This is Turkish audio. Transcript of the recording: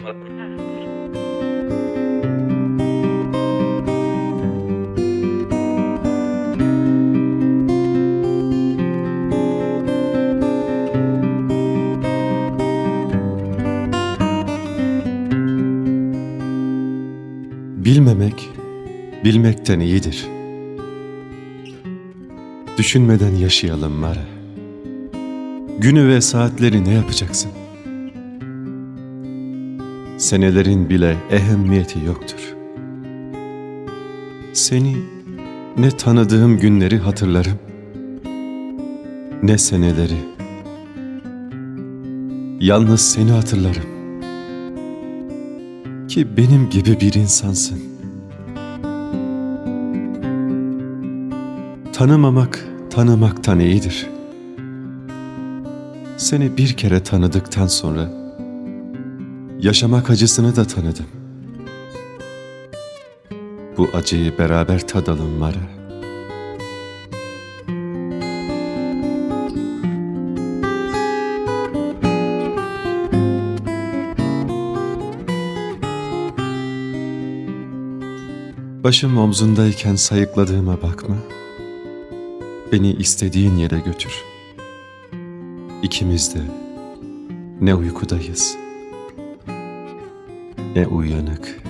Bilmemek, bilmekten iyidir. Düşünmeden yaşayalım Mara. Günü ve saatleri ne yapacaksın? Senelerin bile ehemmiyeti yoktur. Seni ne tanıdığım günleri hatırlarım, ne seneleri. Yalnız seni hatırlarım ki benim gibi bir insansın. Tanımamak tanımaktan iyidir. Seni bir kere tanıdıktan sonra yaşamak acısını da tanıdım. Bu acıyı beraber tadalım Mara. Başım omzundayken sayıkladığıma bakma. Beni istediğin yere götür. İkimiz de ne uykudayız, ne uyanık.